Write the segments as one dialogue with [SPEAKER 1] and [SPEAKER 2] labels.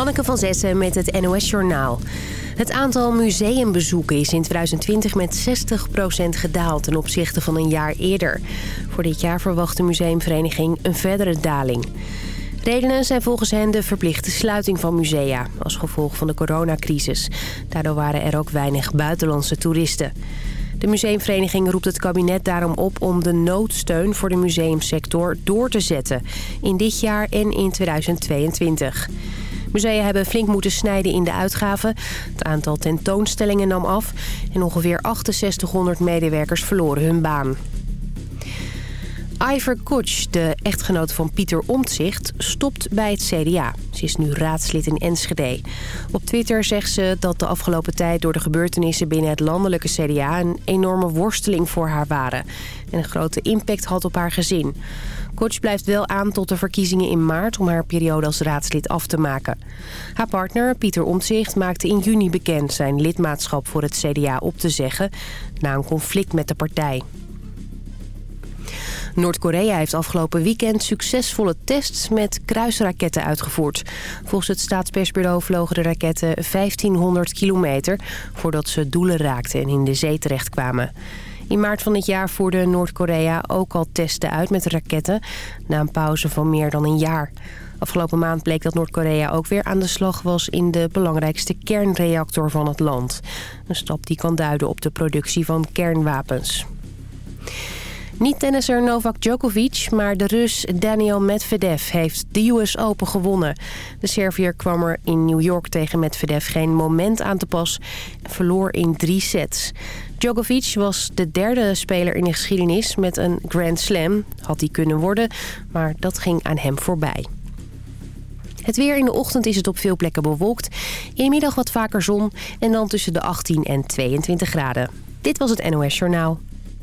[SPEAKER 1] Hanneke van Zessen met het NOS Journaal. Het aantal museumbezoeken is in 2020 met 60% gedaald ten opzichte van een jaar eerder. Voor dit jaar verwacht de museumvereniging een verdere daling. Redenen zijn volgens hen de verplichte sluiting van musea... als gevolg van de coronacrisis. Daardoor waren er ook weinig buitenlandse toeristen. De museumvereniging roept het kabinet daarom op om de noodsteun voor de museumsector door te zetten. In dit jaar en in 2022. Musea hebben flink moeten snijden in de uitgaven. Het aantal tentoonstellingen nam af en ongeveer 6800 medewerkers verloren hun baan. Iver Koch, de echtgenote van Pieter Omtzigt, stopt bij het CDA. Ze is nu raadslid in Enschede. Op Twitter zegt ze dat de afgelopen tijd door de gebeurtenissen binnen het landelijke CDA... een enorme worsteling voor haar waren en een grote impact had op haar gezin. Koch blijft wel aan tot de verkiezingen in maart om haar periode als raadslid af te maken. Haar partner, Pieter Omtzigt, maakte in juni bekend zijn lidmaatschap voor het CDA op te zeggen... na een conflict met de partij. Noord-Korea heeft afgelopen weekend succesvolle tests met kruisraketten uitgevoerd. Volgens het staatspersbureau vlogen de raketten 1500 kilometer... voordat ze doelen raakten en in de zee terechtkwamen. In maart van dit jaar voerde Noord-Korea ook al testen uit met raketten... na een pauze van meer dan een jaar. Afgelopen maand bleek dat Noord-Korea ook weer aan de slag was... in de belangrijkste kernreactor van het land. Een stap die kan duiden op de productie van kernwapens. Niet tennisser Novak Djokovic, maar de Rus Daniel Medvedev heeft de US Open gewonnen. De Serviër kwam er in New York tegen Medvedev geen moment aan te pas en verloor in drie sets. Djokovic was de derde speler in de geschiedenis met een Grand Slam. Had hij kunnen worden, maar dat ging aan hem voorbij. Het weer in de ochtend is het op veel plekken bewolkt. In de middag wat vaker zon en dan tussen de 18 en 22 graden. Dit was het NOS Journaal.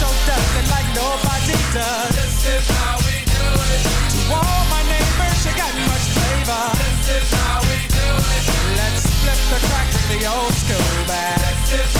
[SPEAKER 2] choked up like nobody does. This is how we do it. To all my neighbors, you got much flavor. This is how we do it. Let's flip the crack with the old school back.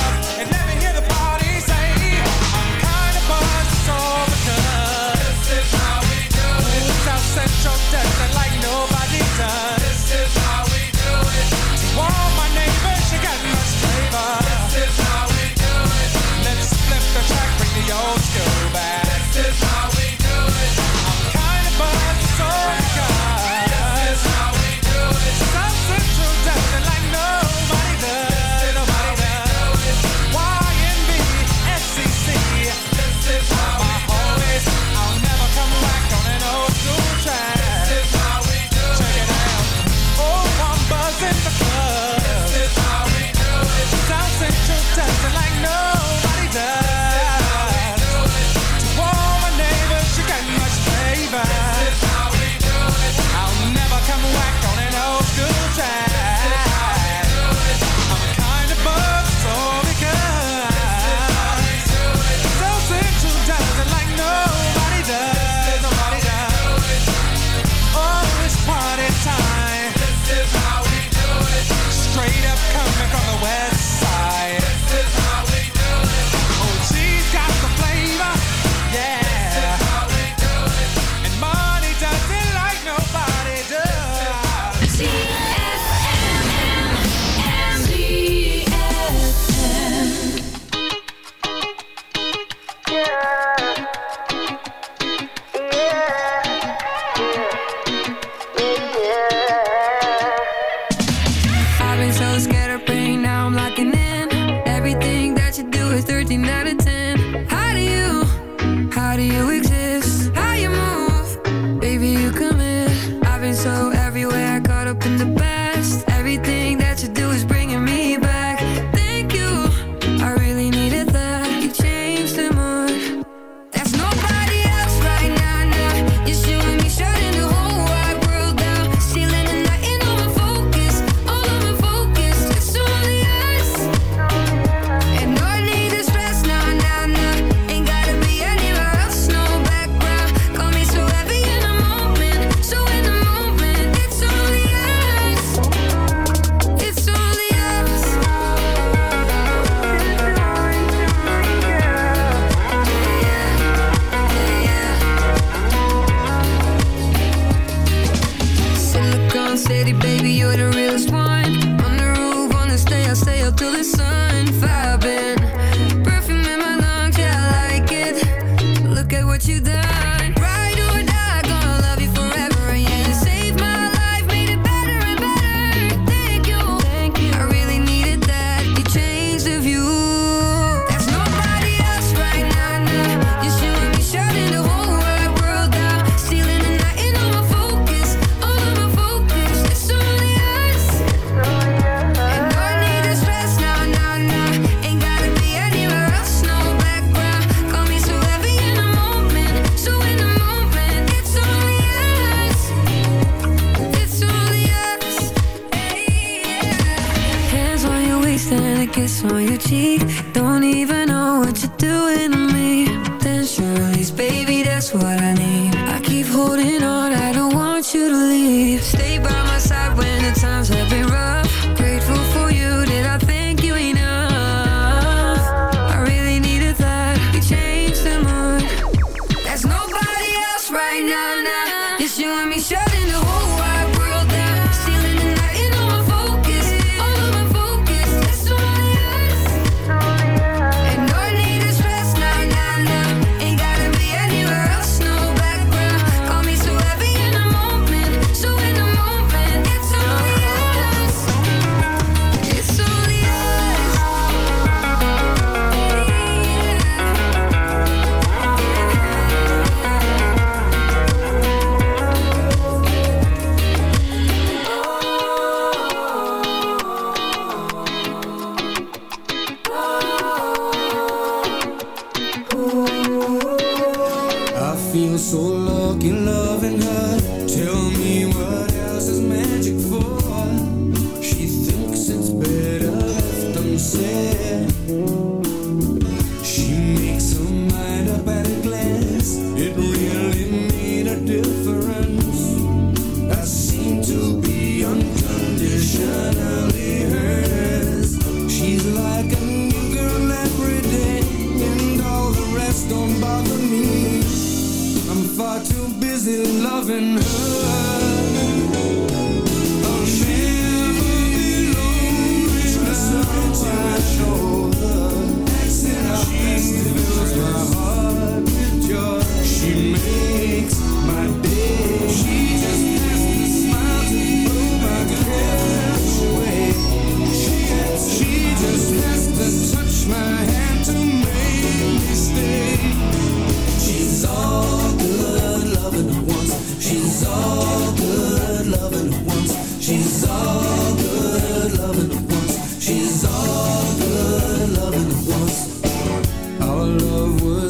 [SPEAKER 2] central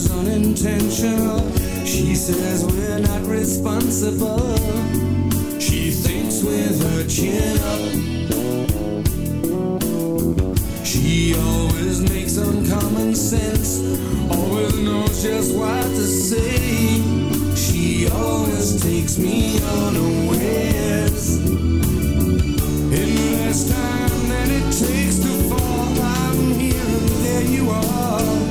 [SPEAKER 2] was unintentional. She says we're not responsible. She thinks with her chin up.
[SPEAKER 3] She always makes uncommon sense, always knows just what to say. She always takes me unawares. In less time than it takes to fall, I'm here and there you are.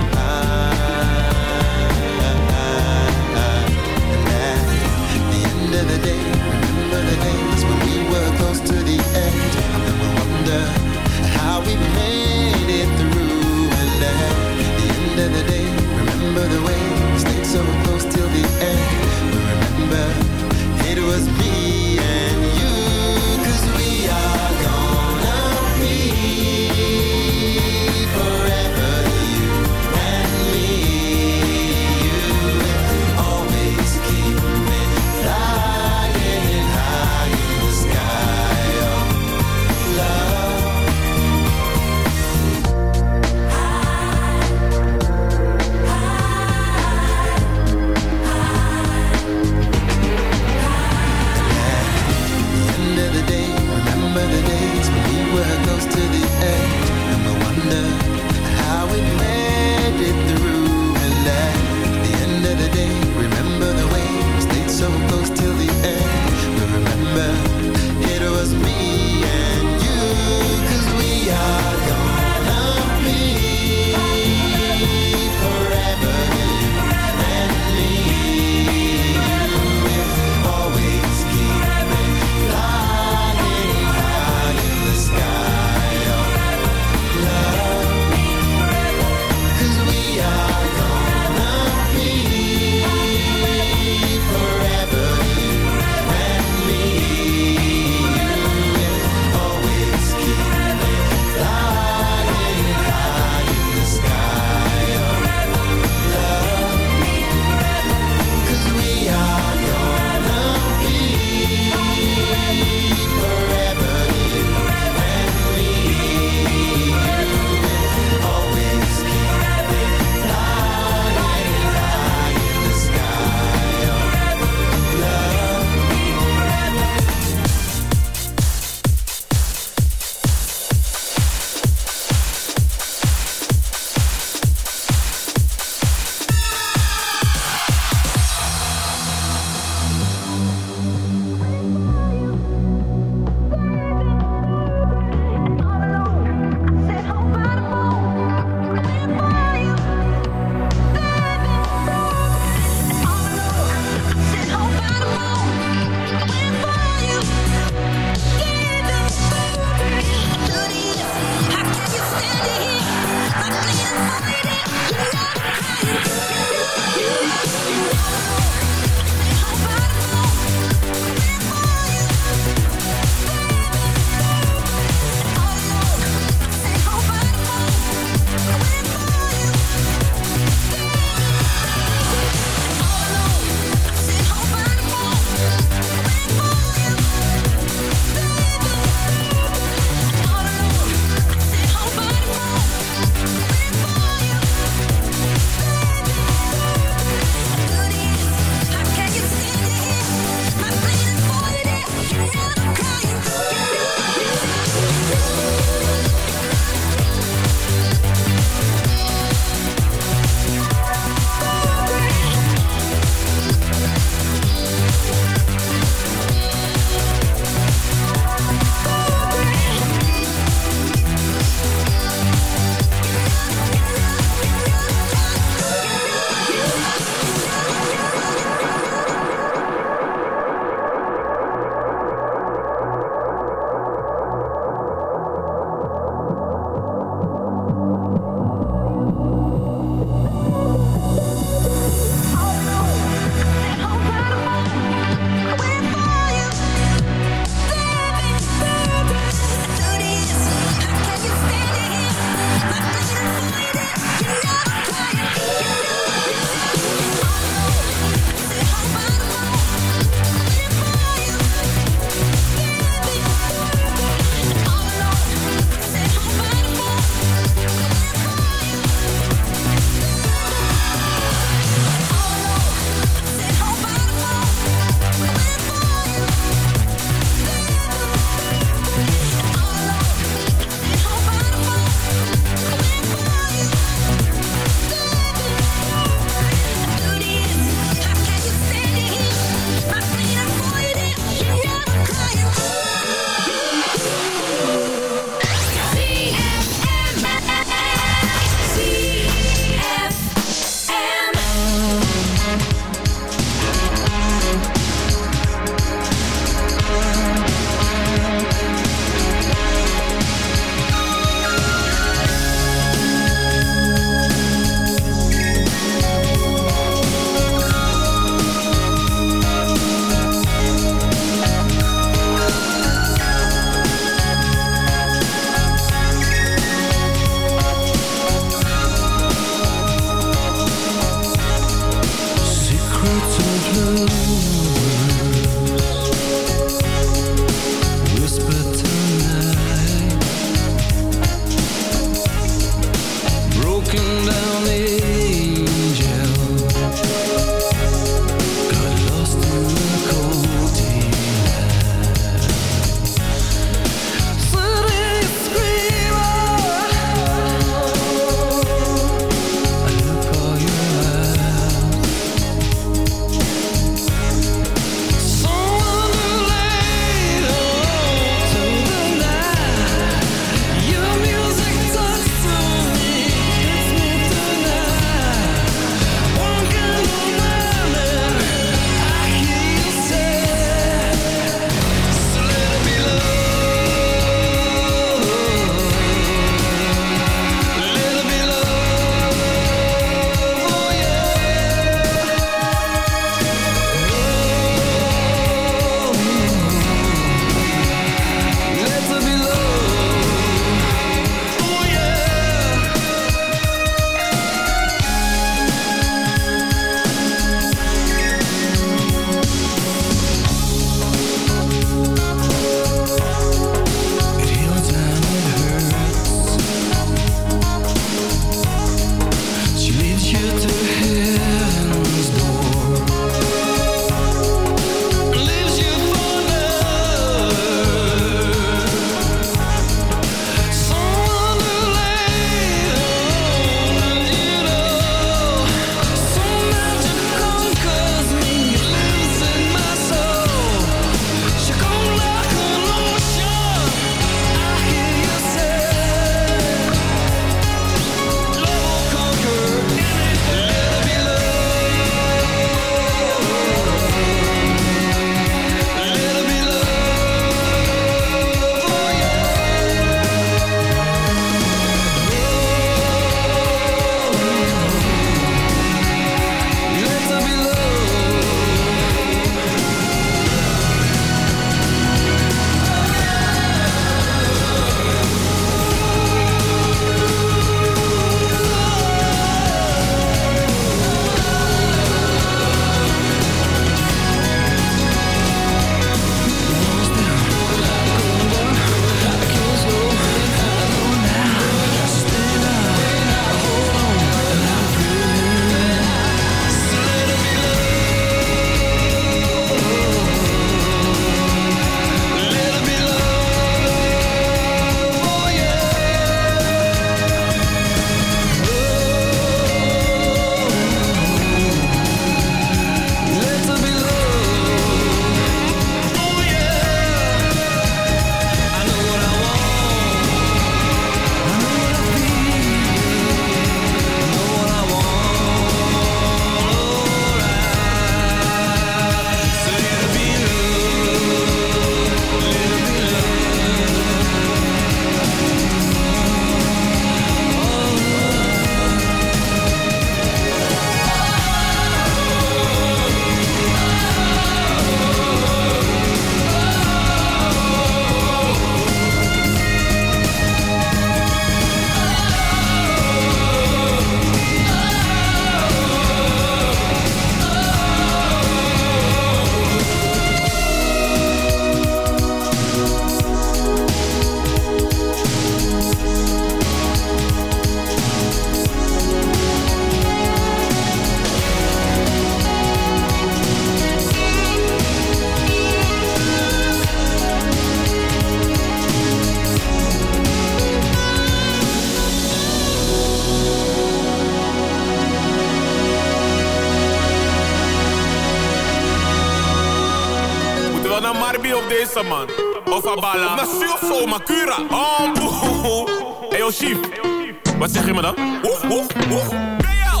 [SPEAKER 4] Wat zeg je me dan? Oeh, oeh, oeh. BL.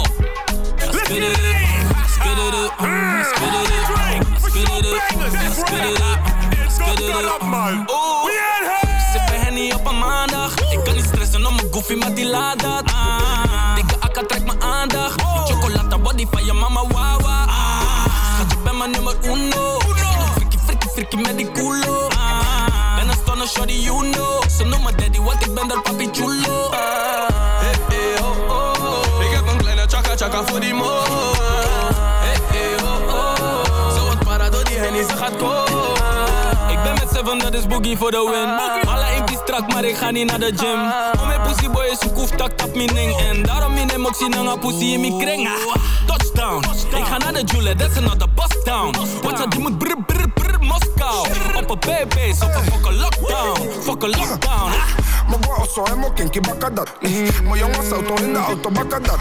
[SPEAKER 4] Let's get it. Spit it up. Spit it up. Spit it up. Spit it up. Spit it up, man. Oeh. Bij Henny op een maandag. Ik kan niet stressen om mijn goofy, maar die laat dat. Ah. Dikke akka trekt mijn aandacht. Chocolata body van je mama, wawa. Ah. Schat, je bent mijn nummer uno. Frikkie, frikkie, frikkie met die culo. Ah. Ben een stunner, shorty, you know. Dat is boogie voor de win. Alle impies strak, maar ik ga niet naar de gym. Om mijn pussy boy is een koeftak tap mijn ding. En daarom in hem ook zien een pussy in mijn kring. Ah, touchdown. Ik ga naar de Jule, that's another bust down. Wat je die moet brr brr brr Moskou. Op een baby's, op een fucking lockdown. Fucking lockdown.
[SPEAKER 5] Mijn bro zo helemaal kinky bakken dat. Mijn jongens auto in de auto bakken dat.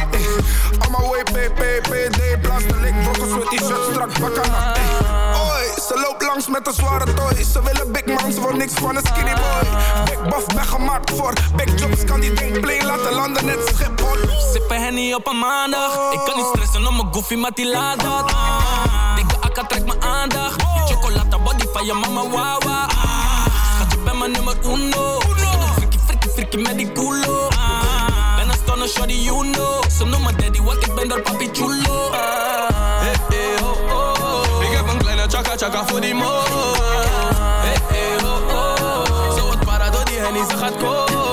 [SPEAKER 5] Allemaal way PPPD, blaster lik, brokkels met t-shirt strak bakken dat. Ze loopt langs met een zware toy. Ze willen big man, ze wil niks van een skinny boy. Big buff, ben gemaakt voor big jobs. Kan die ding play laten landen net Schiphol.
[SPEAKER 4] Sippen henny op een maandag. Ik kan niet stressen om mijn goofy, maar die laat dat. Dikke akka trekt mijn aandacht. Die chocolate body van je mama, wawa. Schat, je bent mijn nummer uno. Frikkie, frikkie, frikkie met die culo. Ben een stunner, shawty, you know. Ze noemen daddy, want ik ben door papi chulo. Kleine chaka chaka voor die mo. Hey, hey, oh, oh. Zo wat para door die henny, ze gaat komen.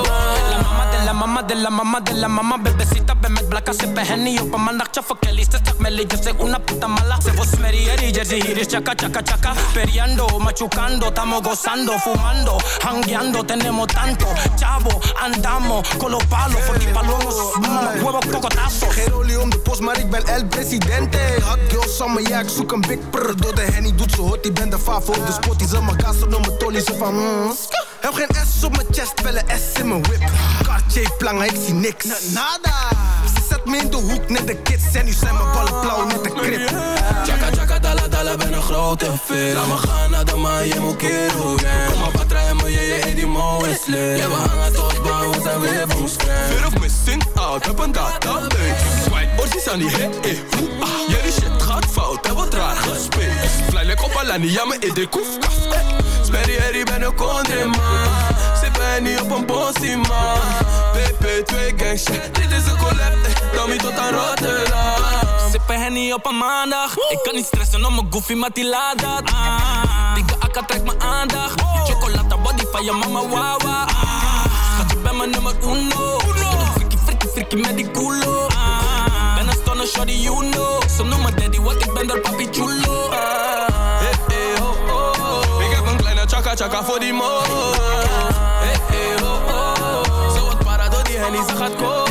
[SPEAKER 6] La mama de la mama de la mama Bebecita ben met blakka sippen henny op een maandagje voor Kelly Ze stak melly, yo soy una puta mala Se vos merieri, jersey hier is chaka chaka chaka Periando, machucando, tamo gozando Fumando, hangueando, tenemos tanto Chavo, andamos con los palos die palomos, mm, huevo cocotazo
[SPEAKER 5] Geen olie om de post, maar ik ben el presidente. Hot girl summer, ja, ik zoek een big prr. Door de henny doet ze hot, ik ben de favo de spot. Die ze mijn gas op mijn tolly, ze van mm. Heb geen S op mijn chest, wel een S in mijn whip. Cartier plangen, ik zie niks. Nada. Ze zet me in de hoek, net de kids. En nu zijn mijn ballen blauw, net de krip.
[SPEAKER 4] Chaka chaka dala dala ben een grote fit Laat me gaan naar de Miami Kero gang Kom maar wat rijden me, je je in die mo is lit Ja we hangen tot bang, we zijn weer van
[SPEAKER 7] Fear of missing out, heb een Swipe, orsies aan die hit, eh, hoe, ah. Jullie shit gaat fout, heb wat raar gespeeld Fly like op Alani, ja in de koefkaf, eh. Sperry, herrie, ben een country man Zit niet op een bossie man PP2 gang shit, dit is een collab, eh. Tommy tot aan Rotterdam.
[SPEAKER 4] Sippen henny op een maandag. Ik kan niet stressen om mijn goofy, maar die laat dat. Ah. Dikke akka trekt mijn aandacht. Die chocolate body van je mama, wawa. Schat, je bent mijn nummer uno. Frikkie, frikkie, frikkie met die culo Shawty, you know Ze noemen daddy, want ik ben door papi chulo
[SPEAKER 7] Hey, hey, oh, oh. Ik heb een kleine chaka chaka voor die mo.
[SPEAKER 4] Hey, hey, oh, oh.
[SPEAKER 7] Zo wat para door die henny, ze gaat komen.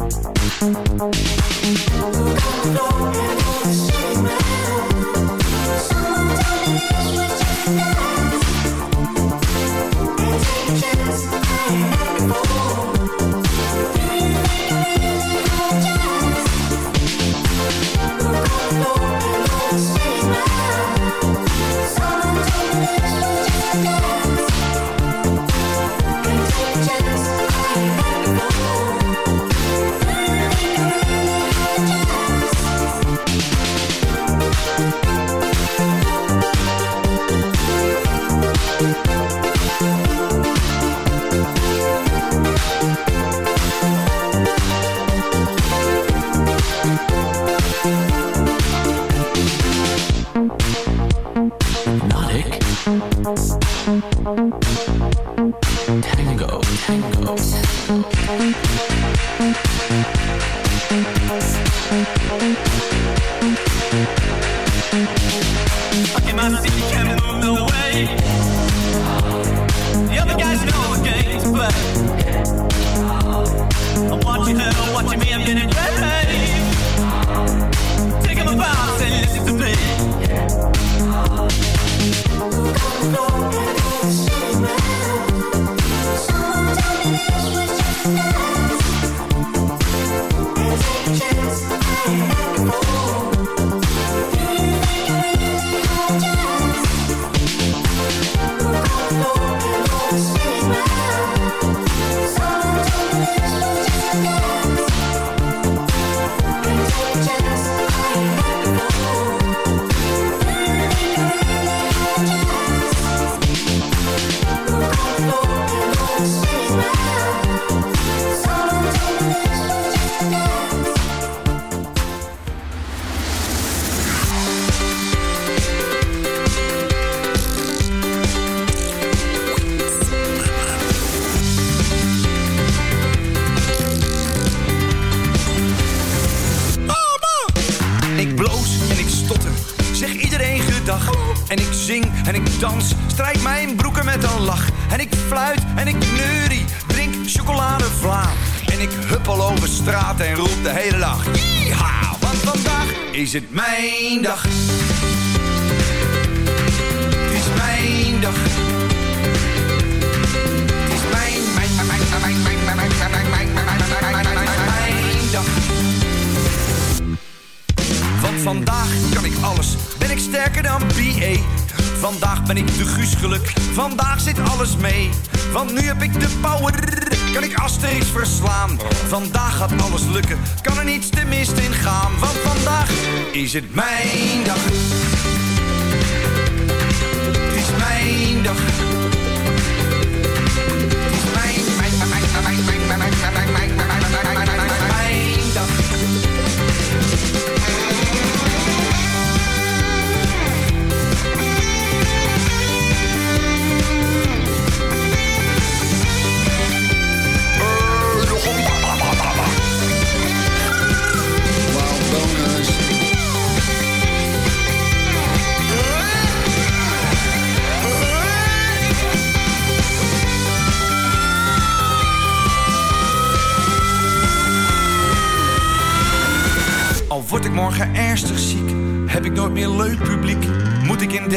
[SPEAKER 8] Come on, obligé de is het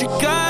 [SPEAKER 9] You got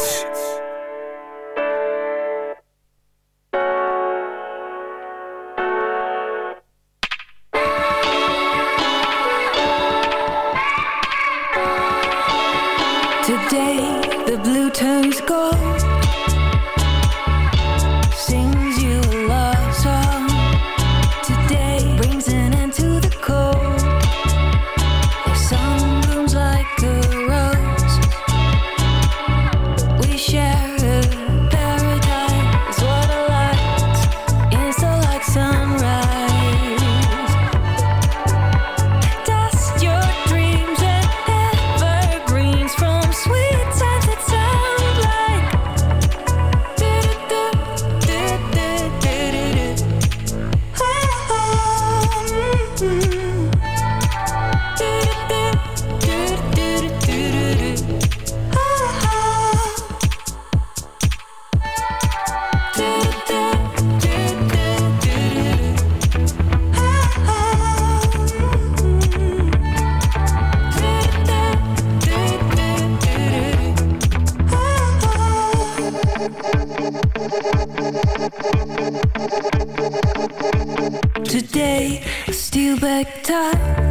[SPEAKER 10] like
[SPEAKER 11] time